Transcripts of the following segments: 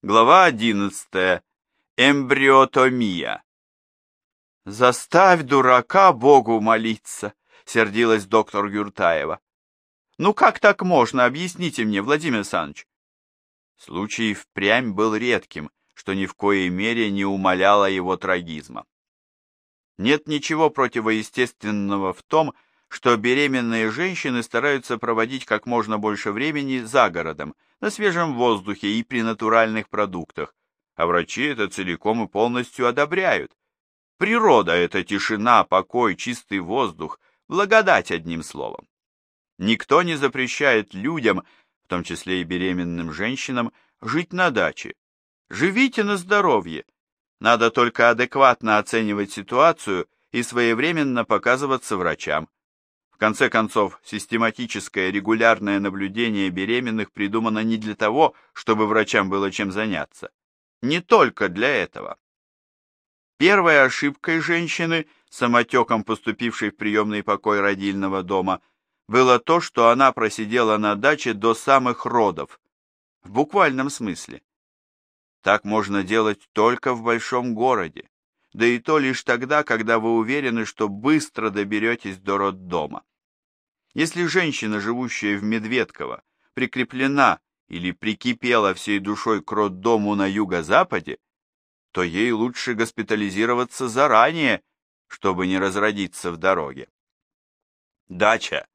Глава 11. Эмбриотомия. «Заставь дурака Богу молиться», — сердилась доктор Юртаева. «Ну как так можно, объясните мне, Владимир Александрович?» Случай впрямь был редким, что ни в коей мере не умаляло его трагизма. Нет ничего противоестественного в том, что беременные женщины стараются проводить как можно больше времени за городом, на свежем воздухе и при натуральных продуктах, а врачи это целиком и полностью одобряют. Природа — это тишина, покой, чистый воздух, благодать одним словом. Никто не запрещает людям, в том числе и беременным женщинам, жить на даче. Живите на здоровье. Надо только адекватно оценивать ситуацию и своевременно показываться врачам. Конце концов, систематическое регулярное наблюдение беременных придумано не для того, чтобы врачам было чем заняться. Не только для этого. Первой ошибкой женщины, самотеком поступившей в приемный покой родильного дома, было то, что она просидела на даче до самых родов. В буквальном смысле. Так можно делать только в большом городе, да и то лишь тогда, когда вы уверены, что быстро доберетесь до роддома. Если женщина, живущая в Медведково, прикреплена или прикипела всей душой к роддому на юго-западе, то ей лучше госпитализироваться заранее, чтобы не разродиться в дороге. Дача,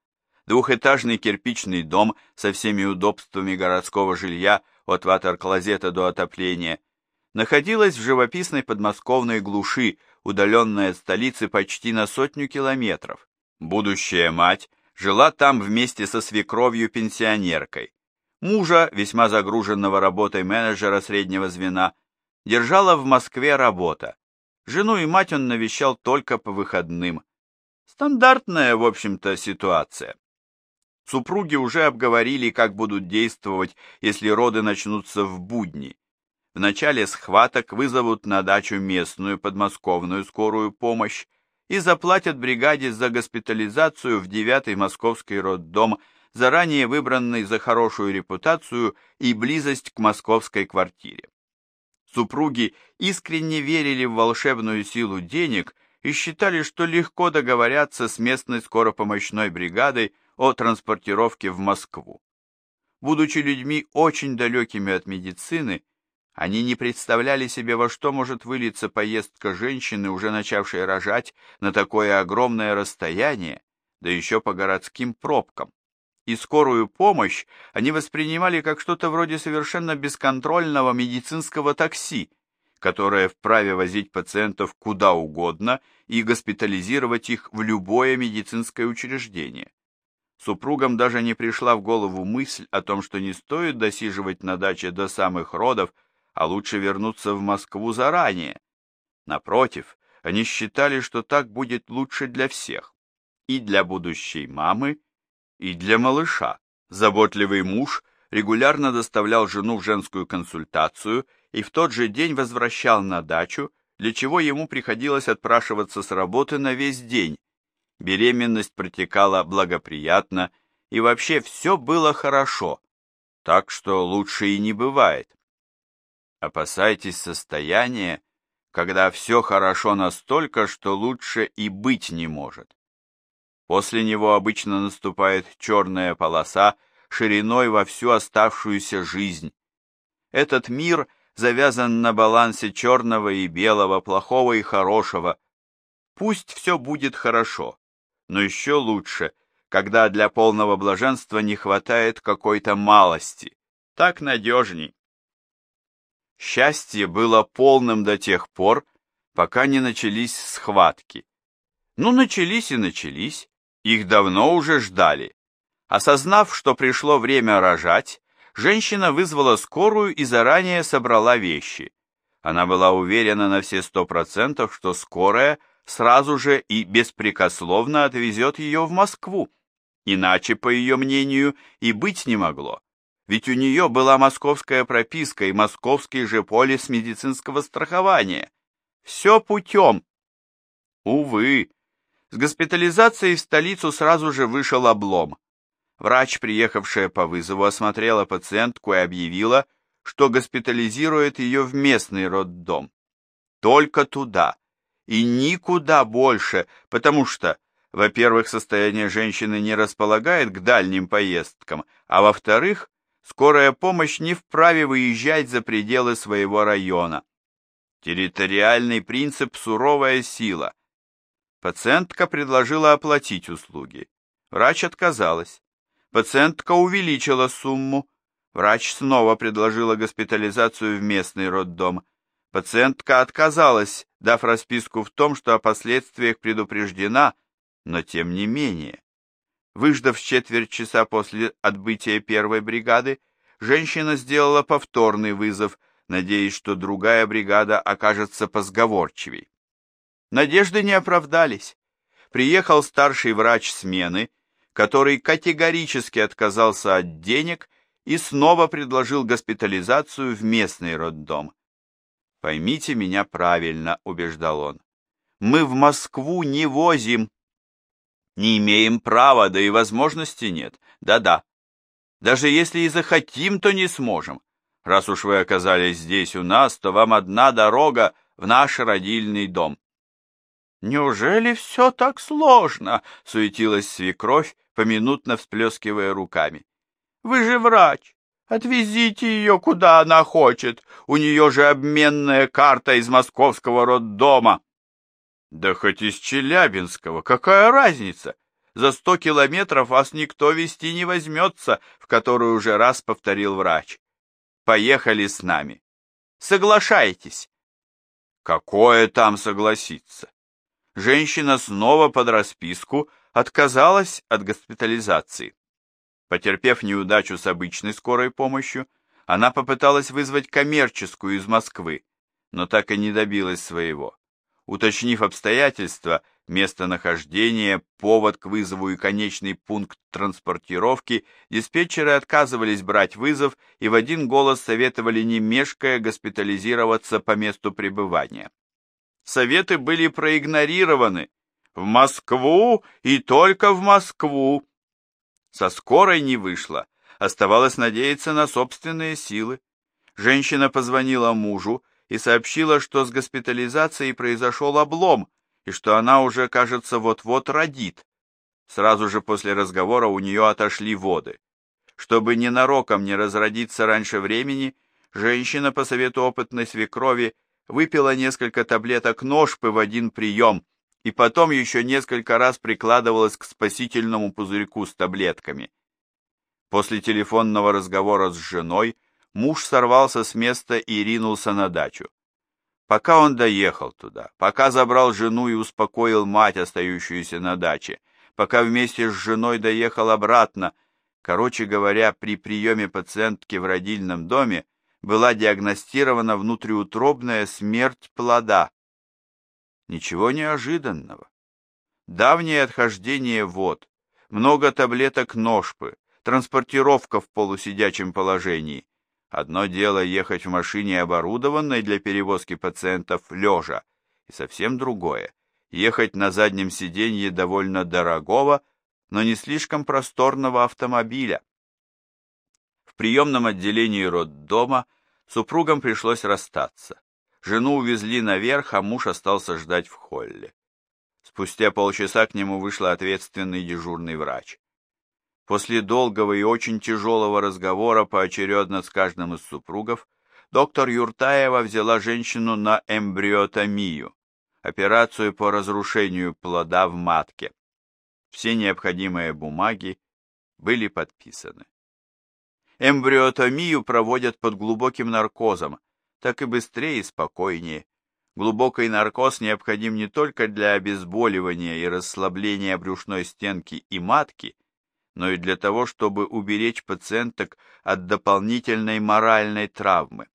двухэтажный кирпичный дом со всеми удобствами городского жилья от ватер-клозета до отопления, находилась в живописной подмосковной глуши, удаленной от столицы почти на сотню километров. Будущая мать жила там вместе со свекровью-пенсионеркой. Мужа, весьма загруженного работой менеджера среднего звена, держала в Москве работа. Жену и мать он навещал только по выходным. Стандартная, в общем-то, ситуация. Супруги уже обговорили, как будут действовать, если роды начнутся в будни. В начале схваток вызовут на дачу местную подмосковную скорую помощь и заплатят бригаде за госпитализацию в девятый московский роддом, заранее выбранный за хорошую репутацию и близость к московской квартире. Супруги искренне верили в волшебную силу денег и считали, что легко договорятся с местной скоропомощной бригадой о транспортировке в Москву. Будучи людьми очень далекими от медицины, они не представляли себе, во что может вылиться поездка женщины, уже начавшей рожать, на такое огромное расстояние, да еще по городским пробкам. И скорую помощь они воспринимали как что-то вроде совершенно бесконтрольного медицинского такси, которое вправе возить пациентов куда угодно и госпитализировать их в любое медицинское учреждение. Супругам даже не пришла в голову мысль о том, что не стоит досиживать на даче до самых родов, а лучше вернуться в Москву заранее. Напротив, они считали, что так будет лучше для всех. И для будущей мамы, и для малыша. Заботливый муж регулярно доставлял жену в женскую консультацию и в тот же день возвращал на дачу, для чего ему приходилось отпрашиваться с работы на весь день. Беременность протекала благоприятно, и вообще все было хорошо, так что лучше и не бывает. Опасайтесь состояния, когда все хорошо настолько, что лучше и быть не может. После него обычно наступает черная полоса шириной во всю оставшуюся жизнь. Этот мир завязан на балансе черного и белого, плохого и хорошего. Пусть все будет хорошо, но еще лучше, когда для полного блаженства не хватает какой-то малости. Так надежней. Счастье было полным до тех пор, пока не начались схватки. Ну, начались и начались, их давно уже ждали. Осознав, что пришло время рожать, женщина вызвала скорую и заранее собрала вещи. Она была уверена на все сто процентов, что скорая сразу же и беспрекословно отвезет ее в Москву. Иначе, по ее мнению, и быть не могло ведь у нее была московская прописка и московский же полис медицинского страхования. Все путем. Увы, с госпитализацией в столицу сразу же вышел облом. Врач, приехавшая по вызову, осмотрела пациентку и объявила, что госпитализирует ее в местный роддом. Только туда. И никуда больше, потому что, во-первых, состояние женщины не располагает к дальним поездкам, а во-вторых, скорая помощь не вправе выезжать за пределы своего района. Территориальный принцип – суровая сила. Пациентка предложила оплатить услуги. Врач отказалась. Пациентка увеличила сумму. Врач снова предложила госпитализацию в местный роддом. Пациентка отказалась, дав расписку в том, что о последствиях предупреждена, но тем не менее. Выждав четверть часа после отбытия первой бригады, женщина сделала повторный вызов, надеясь, что другая бригада окажется позговорчивей. Надежды не оправдались. Приехал старший врач смены, который категорически отказался от денег и снова предложил госпитализацию в местный роддом. «Поймите меня правильно», — убеждал он. «Мы в Москву не возим не имеем права, да и возможности нет. Да-да. Даже если и захотим, то не сможем. Раз уж вы оказались здесь у нас, то вам одна дорога в наш родильный дом. Неужели все так сложно? Суетилась свекровь, поминутно всплескивая руками. Вы же врач. Отвезите ее, куда она хочет. У нее же обменная карта из московского роддома. Да хоть из Челябинского, какая разница? За сто километров вас никто вести не возьмется, в которую уже раз повторил врач. Поехали с нами. Соглашайтесь. Какое там согласиться? Женщина снова под расписку отказалась от госпитализации. Потерпев неудачу с обычной скорой помощью, она попыталась вызвать коммерческую из Москвы, но так и не добилась своего. Уточнив обстоятельства, местонахождение, повод к вызову и конечный пункт транспортировки, диспетчеры отказывались брать вызов и в один голос советовали не мешкая госпитализироваться по месту пребывания. Советы были проигнорированы. В Москву и только в Москву. Со скорой не вышло. Оставалось надеяться на собственные силы. Женщина позвонила мужу, и сообщила, что с госпитализацией произошел облом, и что она уже, кажется, вот-вот родит. Сразу же после разговора у нее отошли воды. Чтобы ненароком не разродиться раньше времени, женщина по совету опытной свекрови выпила несколько таблеток ножпы в один прием и потом еще несколько раз прикладывалась к спасительному пузырьку с таблетками. После телефонного разговора с женой муж сорвался с места и ринулся на дачу. Пока он доехал туда, пока забрал жену и успокоил мать, остающуюся на даче, пока вместе с женой доехал обратно, короче говоря, при приеме пациентки в родильном доме была диагностирована внутриутробная смерть плода. Ничего неожиданного. Давнее отхождение вод, много таблеток ножпы, транспортировка в полусидячем положении, Одно дело ехать в машине, оборудованной для перевозки пациентов лежа, и совсем другое – ехать на заднем сиденье довольно дорогого, но не слишком просторного автомобиля. В приемном отделении роддома супругам пришлось расстаться. Жену увезли наверх, а муж остался ждать в холле. Спустя полчаса к нему вышла ответственный дежурный врач. После долгого и очень тяжелого разговора поочередно с каждым из супругов, доктор Юртаева взяла женщину на эмбриотомию, операцию по разрушению плода в матке. Все необходимые бумаги были подписаны. Эмбриотомию проводят под глубоким наркозом, так и быстрее и спокойнее. Глубокий наркоз необходим не только для обезболивания и расслабления брюшной стенки и матки, но и для того, чтобы уберечь пациенток от дополнительной моральной травмы.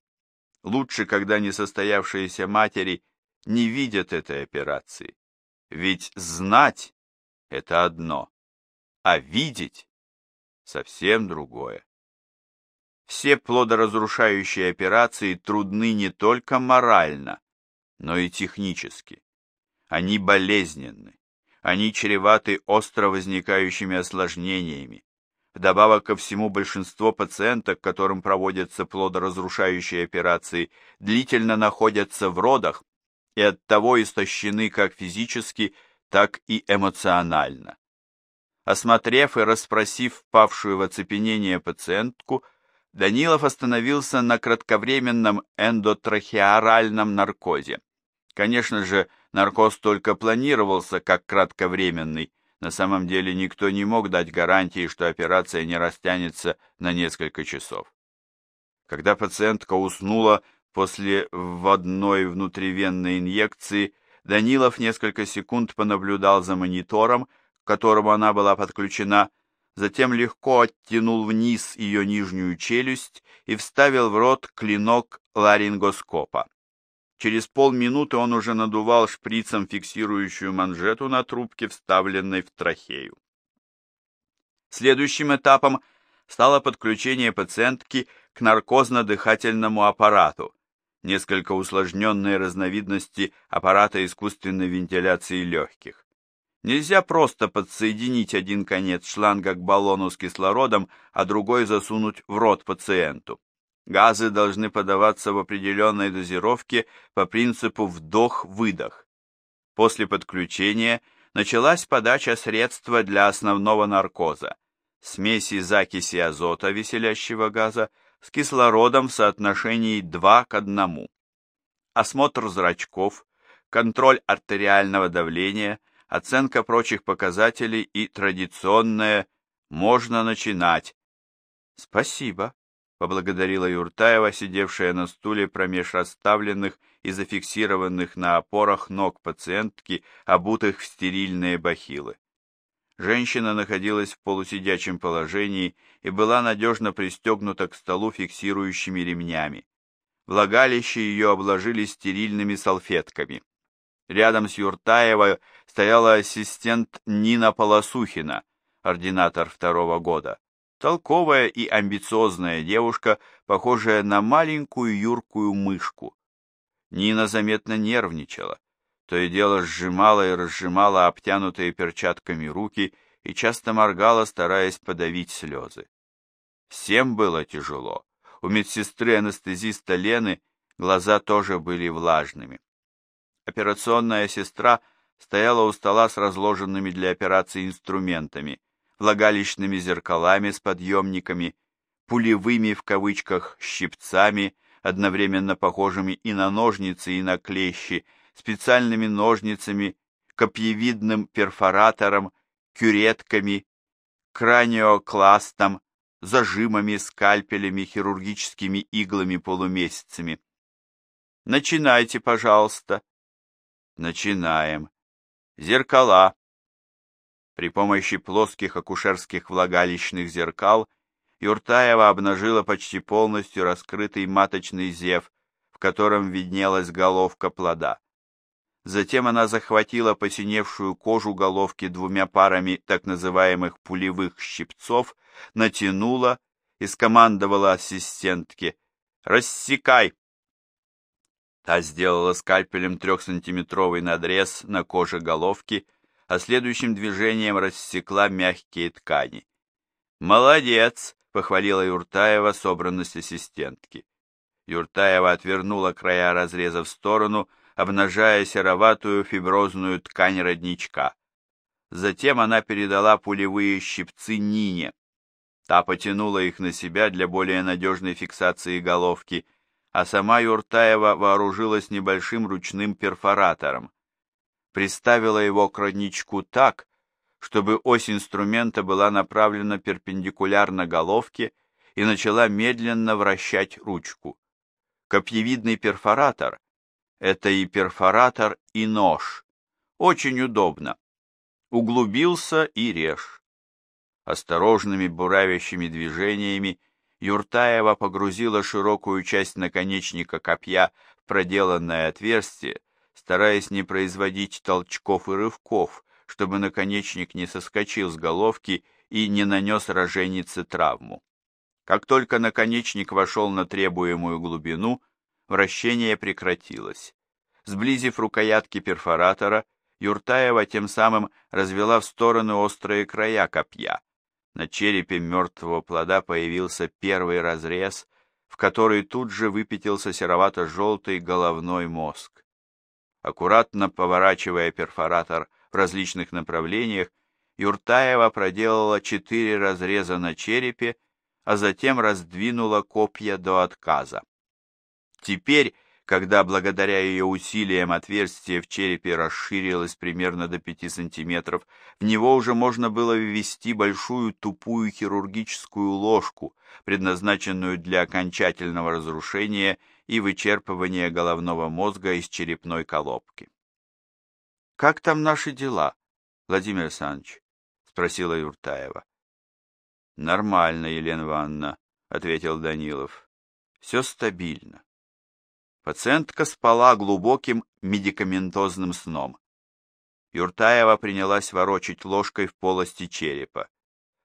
Лучше, когда несостоявшиеся матери не видят этой операции. Ведь знать – это одно, а видеть – совсем другое. Все плодоразрушающие операции трудны не только морально, но и технически. Они болезненны. Они чреваты остро возникающими осложнениями. Вдобавок ко всему, большинство пациенток, которым проводятся плодоразрушающие операции, длительно находятся в родах и оттого истощены как физически, так и эмоционально. Осмотрев и расспросив впавшую в оцепенение пациентку, Данилов остановился на кратковременном эндотрахеоральном наркозе. Конечно же, наркоз только планировался как кратковременный, на самом деле никто не мог дать гарантии, что операция не растянется на несколько часов. Когда пациентка уснула после вводной внутривенной инъекции, Данилов несколько секунд понаблюдал за монитором, к которому она была подключена, затем легко оттянул вниз ее нижнюю челюсть и вставил в рот клинок ларингоскопа. Через полминуты он уже надувал шприцем фиксирующую манжету на трубке, вставленной в трахею. Следующим этапом стало подключение пациентки к наркозно-дыхательному аппарату, несколько усложненные разновидности аппарата искусственной вентиляции легких. Нельзя просто подсоединить один конец шланга к баллону с кислородом, а другой засунуть в рот пациенту. Газы должны подаваться в определенной дозировке по принципу вдох-выдох. После подключения началась подача средства для основного наркоза, смеси закиси азота, веселящего газа, с кислородом в соотношении 2 к 1. Осмотр зрачков, контроль артериального давления, оценка прочих показателей и традиционное «можно начинать». Спасибо поблагодарила Юртаева, сидевшая на стуле промеж расставленных и зафиксированных на опорах ног пациентки, обутых в стерильные бахилы. Женщина находилась в полусидячем положении и была надежно пристегнута к столу фиксирующими ремнями. Влагалище ее обложили стерильными салфетками. Рядом с Юртаевой стояла ассистент Нина Полосухина, ординатор второго года. Толковая и амбициозная девушка, похожая на маленькую юркую мышку. Нина заметно нервничала. То и дело сжимала и разжимала обтянутые перчатками руки и часто моргала, стараясь подавить слезы. Всем было тяжело. У медсестры-анестезиста Лены глаза тоже были влажными. Операционная сестра стояла у стола с разложенными для операции инструментами, влагалищными зеркалами с подъемниками, пулевыми в кавычках щипцами, одновременно похожими и на ножницы, и на клещи, специальными ножницами, копьевидным перфоратором, кюретками, краниокластом, зажимами, скальпелями, хирургическими иглами-полумесяцами. Начинайте, пожалуйста. Начинаем. Зеркала. При помощи плоских акушерских влагалищных зеркал Юртаева обнажила почти полностью раскрытый маточный зев, в котором виднелась головка плода. Затем она захватила посиневшую кожу головки двумя парами так называемых пулевых щипцов, натянула и скомандовала ассистентке «Рассекай!». Та сделала скальпелем трехсантиметровый надрез на коже головки, а следующим движением рассекла мягкие ткани. «Молодец!» — похвалила Юртаева собранность ассистентки. Юртаева отвернула края разреза в сторону, обнажая сероватую фиброзную ткань родничка. Затем она передала пулевые щипцы Нине. Та потянула их на себя для более надежной фиксации головки, а сама Юртаева вооружилась небольшим ручным перфоратором приставила его к родничку так, чтобы ось инструмента была направлена перпендикулярно головке и начала медленно вращать ручку. Копьевидный перфоратор — это и перфоратор, и нож. Очень удобно. Углубился и режь. Осторожными буравящими движениями Юртаева погрузила широкую часть наконечника копья в проделанное отверстие, стараясь не производить толчков и рывков, чтобы наконечник не соскочил с головки и не нанес роженице травму. Как только наконечник вошел на требуемую глубину, вращение прекратилось. Сблизив рукоятки перфоратора, Юртаева тем самым развела в стороны острые края копья. На черепе мертвого плода появился первый разрез, в который тут же выпятился серовато-желтый головной мозг. Аккуратно поворачивая перфоратор в различных направлениях, Юртаева проделала четыре разреза на черепе, а затем раздвинула копья до отказа. Теперь когда благодаря ее усилиям отверстие в черепе расширилось примерно до 5 сантиметров, в него уже можно было ввести большую тупую хирургическую ложку, предназначенную для окончательного разрушения и вычерпывания головного мозга из черепной колобки. «Как там наши дела, Владимир Александрович?» — спросила Юртаева. «Нормально, Елена Ивановна», — ответил Данилов. «Все стабильно. Пациентка спала глубоким медикаментозным сном. Юртаева принялась ворочать ложкой в полости черепа.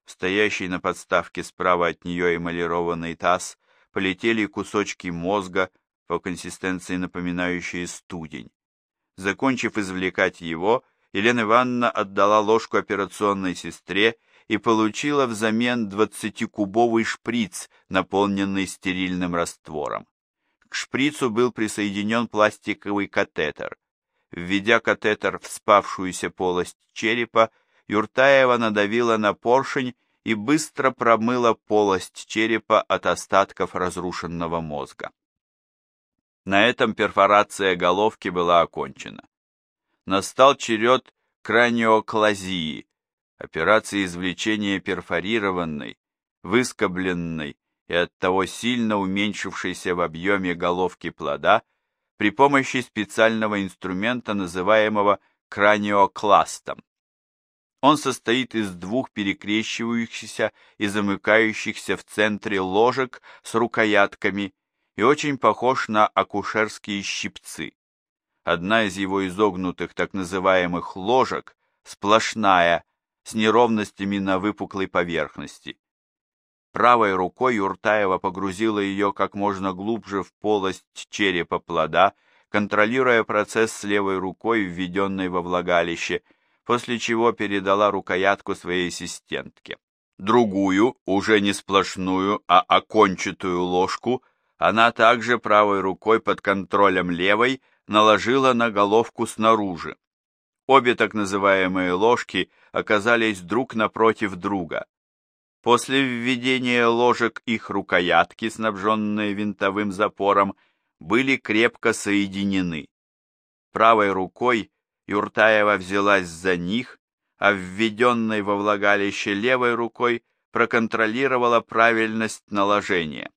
Стоящий на подставке справа от нее эмалированный таз полетели кусочки мозга, по консистенции напоминающие студень. Закончив извлекать его, Елена Ивановна отдала ложку операционной сестре и получила взамен двадцатикубовый шприц, наполненный стерильным раствором. К шприцу был присоединен пластиковый катетер. Введя катетер в спавшуюся полость черепа, Юртаева надавила на поршень и быстро промыла полость черепа от остатков разрушенного мозга. На этом перфорация головки была окончена. Настал черед краниоклазии, операции извлечения перфорированной, выскобленной и оттого сильно уменьшившейся в объеме головки плода при помощи специального инструмента, называемого краниокластом. Он состоит из двух перекрещивающихся и замыкающихся в центре ложек с рукоятками и очень похож на акушерские щипцы. Одна из его изогнутых так называемых ложек сплошная, с неровностями на выпуклой поверхности. Правой рукой Юртаева погрузила ее как можно глубже в полость черепа плода, контролируя процесс с левой рукой, введенной во влагалище, после чего передала рукоятку своей ассистентке. Другую, уже не сплошную, а окончатую ложку, она также правой рукой под контролем левой наложила на головку снаружи. Обе так называемые ложки оказались друг напротив друга. После введения ложек их рукоятки, снабженные винтовым запором, были крепко соединены. Правой рукой Юртаева взялась за них, а введенной во влагалище левой рукой проконтролировала правильность наложения.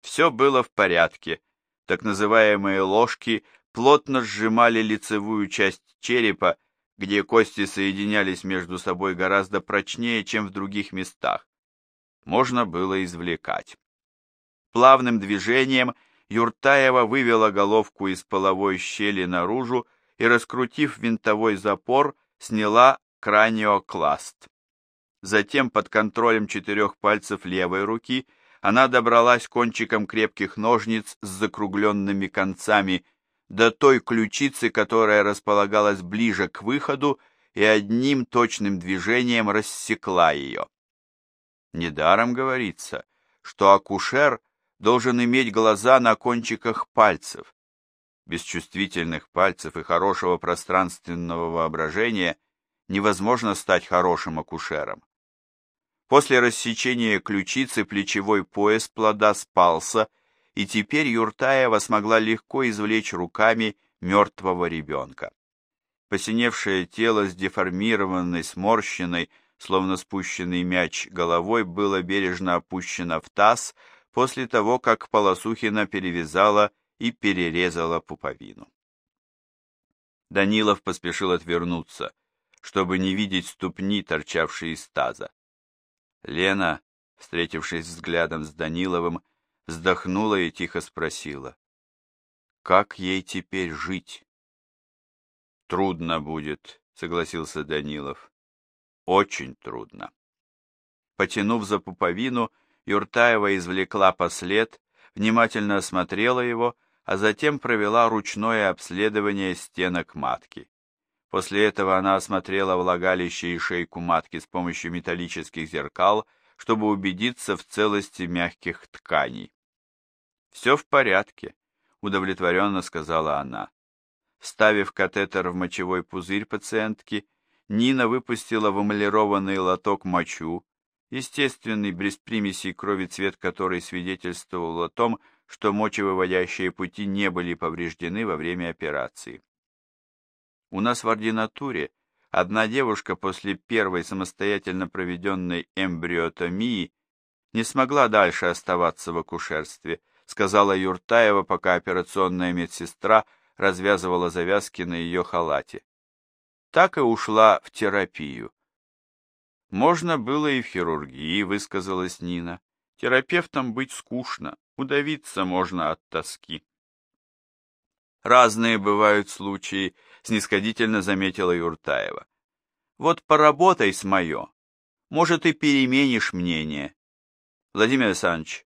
Все было в порядке. Так называемые ложки плотно сжимали лицевую часть черепа где кости соединялись между собой гораздо прочнее, чем в других местах. Можно было извлекать. Плавным движением Юртаева вывела головку из половой щели наружу и, раскрутив винтовой запор, сняла краниокласт. Затем под контролем четырех пальцев левой руки она добралась кончиком крепких ножниц с закругленными концами до той ключицы, которая располагалась ближе к выходу, и одним точным движением рассекла ее. Недаром говорится, что акушер должен иметь глаза на кончиках пальцев. Без чувствительных пальцев и хорошего пространственного воображения невозможно стать хорошим акушером. После рассечения ключицы плечевой пояс плода спался, и теперь Юртаева смогла легко извлечь руками мертвого ребенка. Посиневшее тело с деформированной, сморщенной, словно спущенный мяч головой, было бережно опущено в таз после того, как Полосухина перевязала и перерезала пуповину. Данилов поспешил отвернуться, чтобы не видеть ступни, торчавшие из таза. Лена, встретившись взглядом с Даниловым, вздохнула и тихо спросила. «Как ей теперь жить?» «Трудно будет», — согласился Данилов. «Очень трудно». Потянув за пуповину, Юртаева извлекла послед, внимательно осмотрела его, а затем провела ручное обследование стенок матки. После этого она осмотрела влагалище и шейку матки с помощью металлических зеркал, чтобы убедиться в целости мягких тканей. «Все в порядке», — удовлетворенно сказала она. Вставив катетер в мочевой пузырь пациентки, Нина выпустила в эмалированный лоток мочу, естественный, без примесей крови цвет которой свидетельствовал о том, что мочевыводящие пути не были повреждены во время операции. У нас в ординатуре одна девушка после первой самостоятельно проведенной эмбриотомии не смогла дальше оставаться в акушерстве, сказала Юртаева, пока операционная медсестра развязывала завязки на ее халате. Так и ушла в терапию. Можно было и в хирургии, высказалась Нина. Терапевтом быть скучно, удавиться можно от тоски. Разные бывают случаи, снисходительно заметила Юртаева. Вот поработай с мое, может, и переменишь мнение. Владимир Александрович,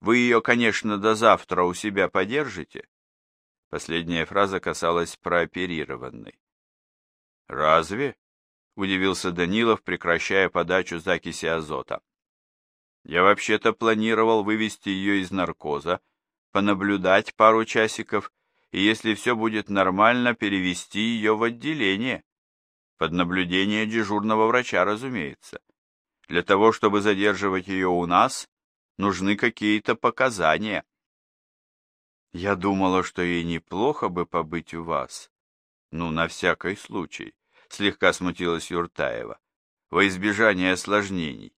вы ее, конечно, до завтра у себя подержите? Последняя фраза касалась прооперированной. «Разве?» — удивился Данилов, прекращая подачу закиси азота. «Я вообще-то планировал вывести ее из наркоза, понаблюдать пару часиков и, если все будет нормально, перевести ее в отделение. Под наблюдение дежурного врача, разумеется. Для того, чтобы задерживать ее у нас, нужны какие-то показания». Я думала, что ей неплохо бы побыть у вас. Ну, на всякий случай, слегка смутилась Юртаева, во избежание осложнений.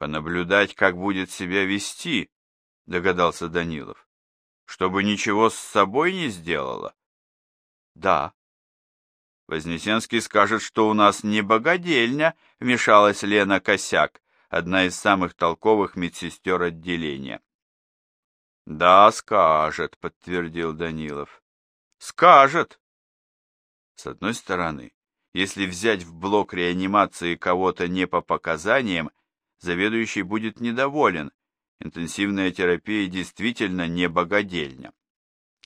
Понаблюдать, как будет себя вести, догадался Данилов. Чтобы ничего с собой не сделала? Да. Вознесенский скажет, что у нас не богадельня, вмешалась Лена Косяк, одна из самых толковых медсестер отделения. Да, скажет, подтвердил Данилов. Скажет. С одной стороны, если взять в блок реанимации кого-то не по показаниям, заведующий будет недоволен. Интенсивная терапия действительно не богадельня.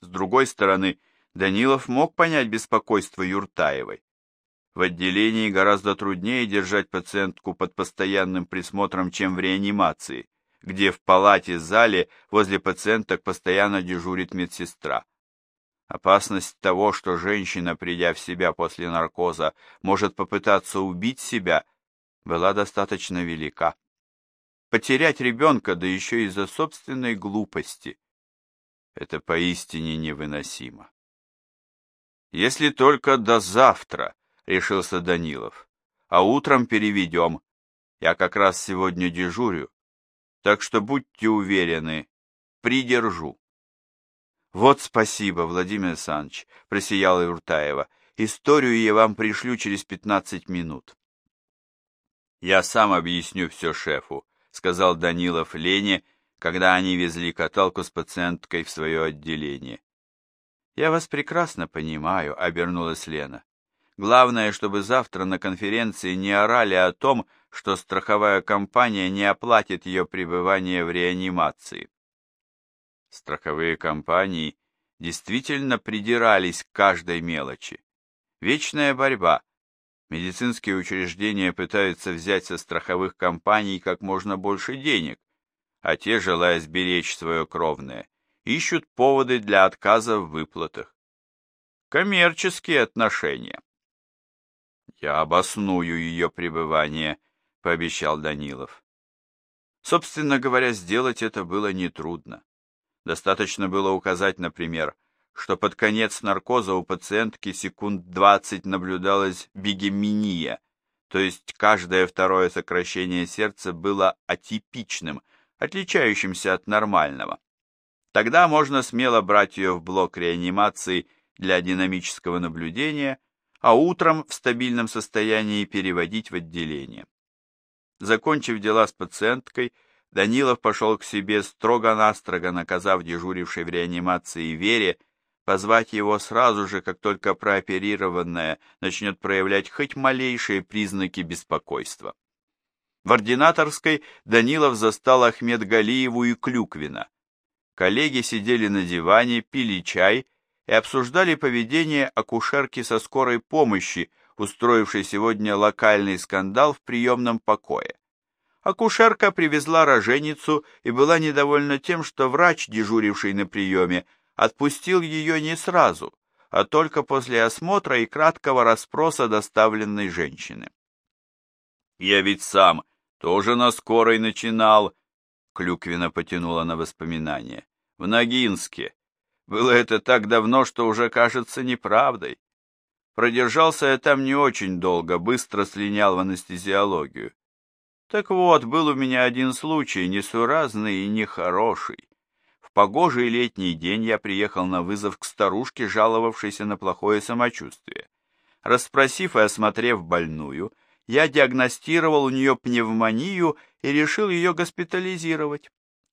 С другой стороны, Данилов мог понять беспокойство Юртаевой. В отделении гораздо труднее держать пациентку под постоянным присмотром, чем в реанимации где в палате-зале возле пациенток постоянно дежурит медсестра. Опасность того, что женщина, придя в себя после наркоза, может попытаться убить себя, была достаточно велика. Потерять ребенка, да еще из-за собственной глупости, это поистине невыносимо. Если только до завтра, решился Данилов, а утром переведем. Я как раз сегодня дежурю, так что будьте уверены, придержу. Вот спасибо, Владимир Александрович, просияла Юртаева. Историю я вам пришлю через пятнадцать минут. Я сам объясню все шефу, сказал Данилов Лене, когда они везли каталку с пациенткой в свое отделение. Я вас прекрасно понимаю, обернулась Лена. Главное, чтобы завтра на конференции не орали о том, что страховая компания не оплатит ее пребывание в реанимации. Страховые компании действительно придирались к каждой мелочи. Вечная борьба. Медицинские учреждения пытаются взять со страховых компаний как можно больше денег, а те, желая сберечь свое кровное, ищут поводы для отказа в выплатах. Коммерческие отношения. Я обосную ее пребывание, пообещал Данилов. Собственно говоря, сделать это было нетрудно. Достаточно было указать, например, что под конец наркоза у пациентки секунд 20 наблюдалась бигеминия, то есть каждое второе сокращение сердца было атипичным, отличающимся от нормального. Тогда можно смело брать ее в блок реанимации для динамического наблюдения а утром в стабильном состоянии переводить в отделение. Закончив дела с пациенткой, Данилов пошел к себе строго-настрого, наказав дежурившей в реанимации Вере позвать его сразу же, как только прооперированная начнет проявлять хоть малейшие признаки беспокойства. В ординаторской Данилов застал Ахмед Галиеву и Клюквина. Коллеги сидели на диване, пили чай и обсуждали поведение акушерки со скорой помощи, устроившей сегодня локальный скандал в приемном покое. Акушерка привезла роженицу и была недовольна тем, что врач, дежуривший на приеме, отпустил ее не сразу, а только после осмотра и краткого расспроса доставленной женщины. «Я ведь сам тоже на скорой начинал», — Клюквина потянула на воспоминания, — «в Ногинске. Было это так давно, что уже кажется неправдой. Продержался я там не очень долго, быстро слинял в анестезиологию. Так вот, был у меня один случай, несуразный и нехороший. Погожий летний день я приехал на вызов к старушке, жаловавшейся на плохое самочувствие. Расспросив и осмотрев больную, я диагностировал у нее пневмонию и решил ее госпитализировать.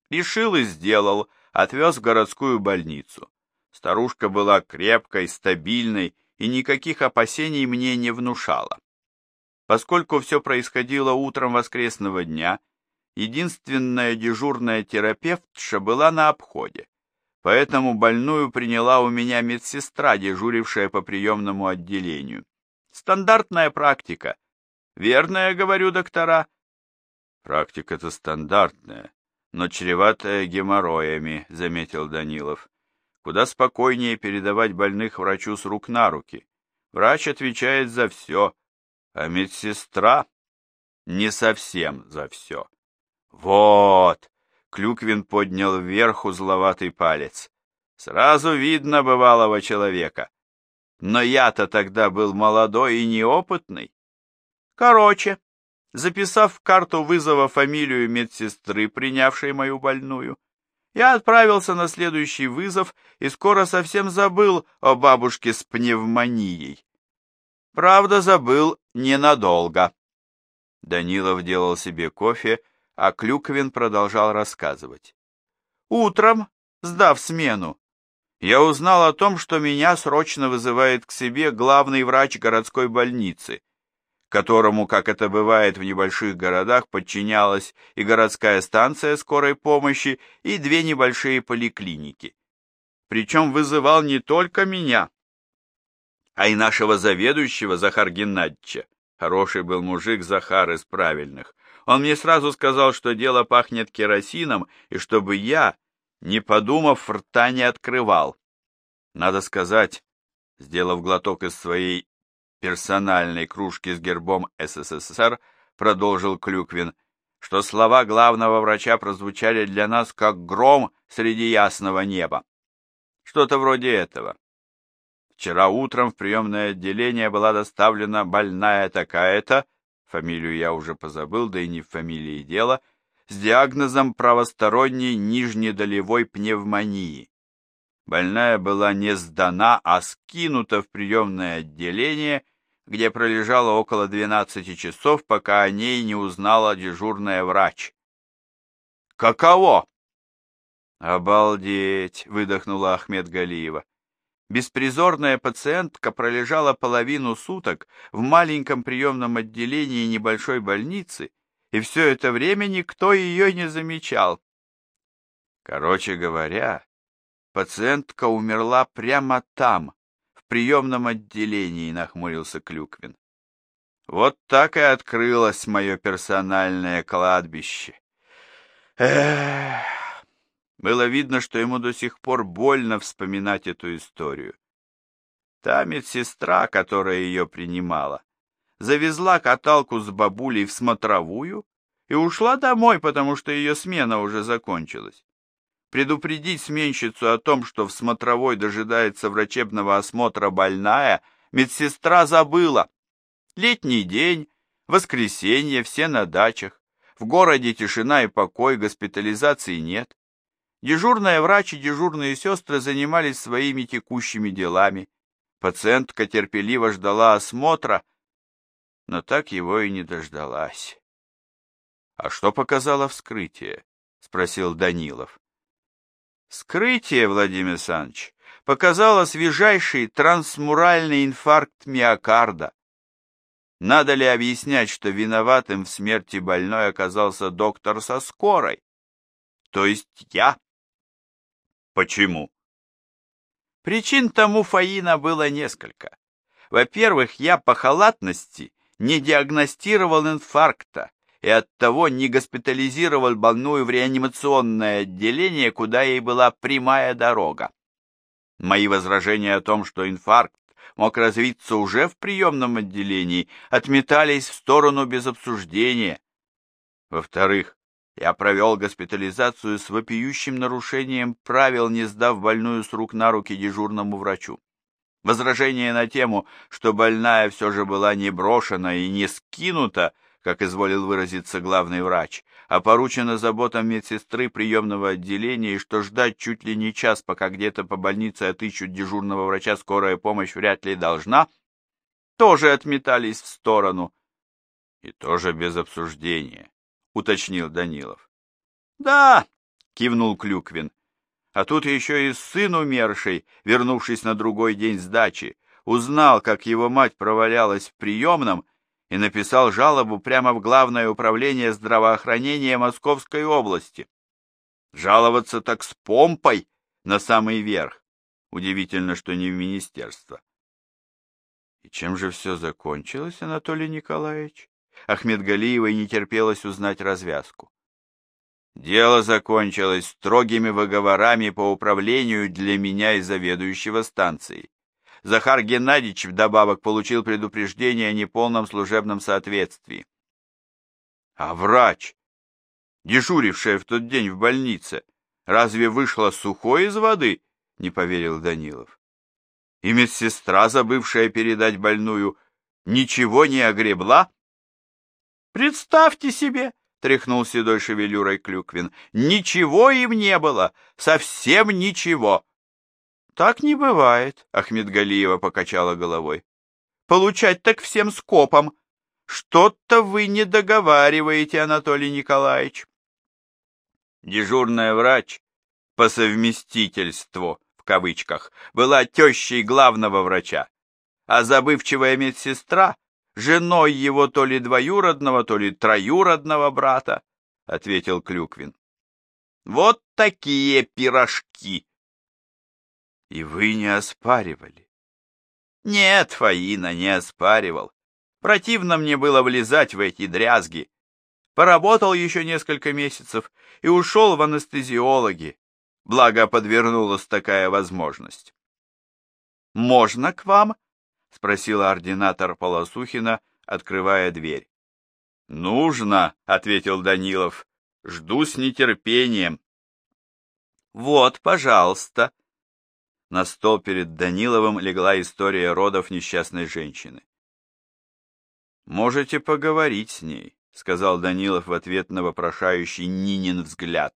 Решил и сделал, отвез в городскую больницу. Старушка была крепкой, стабильной и никаких опасений мне не внушала. Поскольку все происходило утром воскресного дня, единственная дежурная терапевтша была на обходе, поэтому больную приняла у меня медсестра, дежурившая по приемному отделению. Стандартная практика. Верно я говорю, доктора? Практика-то стандартная, но чреватая геморроями, заметил Данилов. Куда спокойнее передавать больных врачу с рук на руки. Врач отвечает за все, а медсестра не совсем за все. Вот! Клюквин поднял вверх узловатый палец. Сразу видно бывалого человека. Но я-то тогда был молодой и неопытный. Короче, записав в карту вызова фамилию медсестры, принявшей мою больную, я отправился на следующий вызов и скоро совсем забыл о бабушке с пневмонией. Правда, забыл ненадолго. Данилов делал себе кофе, а Клюквин продолжал рассказывать. Утром, сдав смену, я узнал о том, что меня срочно вызывает к себе главный врач городской больницы, которому, как это бывает в небольших городах, подчинялась и городская станция скорой помощи, и две небольшие поликлиники. Причем вызывал не только меня, а и нашего заведующего Захар Геннадьевича. Хороший был мужик Захар из правильных. Он мне сразу сказал, что дело пахнет керосином, и чтобы я, не подумав, рта не открывал. Надо сказать, сделав глоток из своей персональной кружки с гербом СССР, продолжил Клюквин, что слова главного врача прозвучали для нас как гром среди ясного неба. Что-то вроде этого. Вчера утром в приемное отделение была доставлена больная такая-то, фамилию я уже позабыл, да и не в фамилии дело, с диагнозом правосторонней нижнедолевой пневмонии. Больная была не сдана, а скинута в приемное отделение где пролежала около 12 часов, пока о ней не узнала дежурная врач. «Каково?» «Обалдеть!» — выдохнула Ахмед Галиева. Беспризорная пациентка пролежала половину суток в маленьком приемном отделении небольшой больницы, и все это время никто ее не замечал. Короче говоря, пациентка умерла прямо там, приемном отделении, нахмурился Клюквин. Вот так и открылось мое персональное кладбище. Эх, было видно, что ему до сих пор больно вспоминать эту историю. Та медсестра, которая ее принимала, завезла каталку с бабулей в смотровую и ушла домой, потому что ее смена уже закончилась. Предупредить сменщицу о том, что в смотровой дожидается врачебного осмотра больная, медсестра забыла. Летний день, воскресенье, все на дачах. В городе тишина и покой, госпитализации нет. Дежурная врач и дежурные сестры занимались своими текущими делами. Пациентка терпеливо ждала осмотра, но так его и не дождалась. — А что показало вскрытие? — спросил Данилов. Скрытие, Владимир Александрович, показало свежайший трансмуральный инфаркт миокарда. Надо ли объяснять, что виноватым в смерти больной оказался доктор со скорой? То есть я. Почему? Причин тому Фаина было несколько. Во-первых, я по халатности не диагностировал инфаркта и оттого не госпитализировал больную в реанимационное отделение, куда ей была прямая дорога. Мои возражения о том, что инфаркт мог развиться уже в приемном отделении, отметались в сторону без обсуждения. Во-вторых, я провел госпитализацию с вопиющим нарушением правил, не сдав больную с рук на руки дежурному врачу. Возражение на тему, что больная все же была не брошена и не скинута, как изволил выразиться главный врач, а поручена заботам медсестры приемного отделения и что ждать чуть ли не час, пока где-то по больнице отыщут дежурного врача скорая помощь вряд ли должна, тоже отметались в сторону. И тоже без обсуждения. — уточнил Данилов. «Да!» — кивнул Клюквин. «А тут еще и сын умерший, вернувшись на другой день с дачи, узнал, как его мать провалялась в приемном и написал жалобу прямо в Главное управление здравоохранения Московской области. Жаловаться так с помпой на самый верх. Удивительно, что не в министерство. И чем же все закончилось, Анатолий Николаевич? Ахмед Галиевой не терпелось узнать развязку. Дело закончилось строгими выговорами по управлению для меня и заведующего станцией. Захар Геннадьевич вдобавок получил предупреждение о неполном служебном соответствии. А врач, дежурившая в тот день в больнице, разве вышла сухой из воды? Не поверил Данилов. И медсестра, забывшая передать больную, ничего не огребла? Представьте себе, тряхнул седой шевелюрой Клюквин, ничего им не было, совсем ничего. Так не бывает, Ахмед Галиева покачала головой. Получать так всем скопом. Что-то вы не договариваете, Анатолий Николаевич. Дежурная врач по совместительству, в кавычках, была тещей главного врача, а забывчивая медсестра женой его то ли двоюродного, то ли троюродного брата, — ответил Клюквин. — Вот такие пирожки! — И вы не оспаривали? — Нет, Фаина, не оспаривал. Противно мне было влезать в эти дрязги. Поработал еще несколько месяцев и ушел в анестезиологи. Благо подвернулась такая возможность. — Можно к вам? — спросила ординатор Полосухина, открывая дверь. «Нужно», — ответил Данилов. «Жду с нетерпением». «Вот, пожалуйста». На стол перед Даниловым легла история родов несчастной женщины. «Можете поговорить с ней», — сказал Данилов в ответ на вопрошающий Нинин взгляд.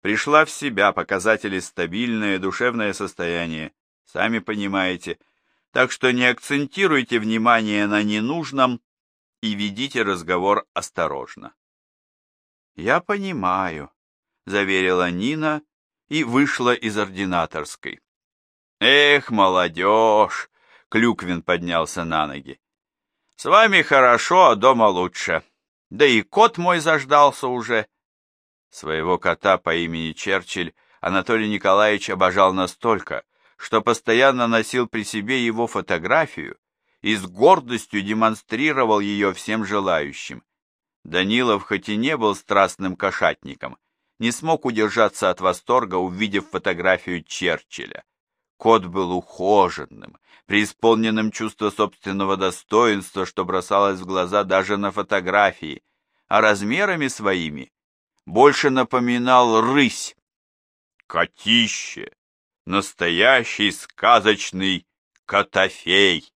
«Пришла в себя, показатели стабильное, душевное состояние. Сами понимаете, — так что не акцентируйте внимание на ненужном и ведите разговор осторожно. «Я понимаю», — заверила Нина и вышла из ординаторской. «Эх, молодежь!» — Клюквин поднялся на ноги. «С вами хорошо, а дома лучше. Да и кот мой заждался уже». Своего кота по имени Черчилль Анатолий Николаевич обожал настолько, что постоянно носил при себе его фотографию и с гордостью демонстрировал ее всем желающим. Данилов, хоть и не был страстным кошатником, не смог удержаться от восторга, увидев фотографию Черчилля. Кот был ухоженным, преисполненным чувства собственного достоинства, что бросалось в глаза даже на фотографии, а размерами своими больше напоминал рысь. Котище! Настоящий сказочный котофей.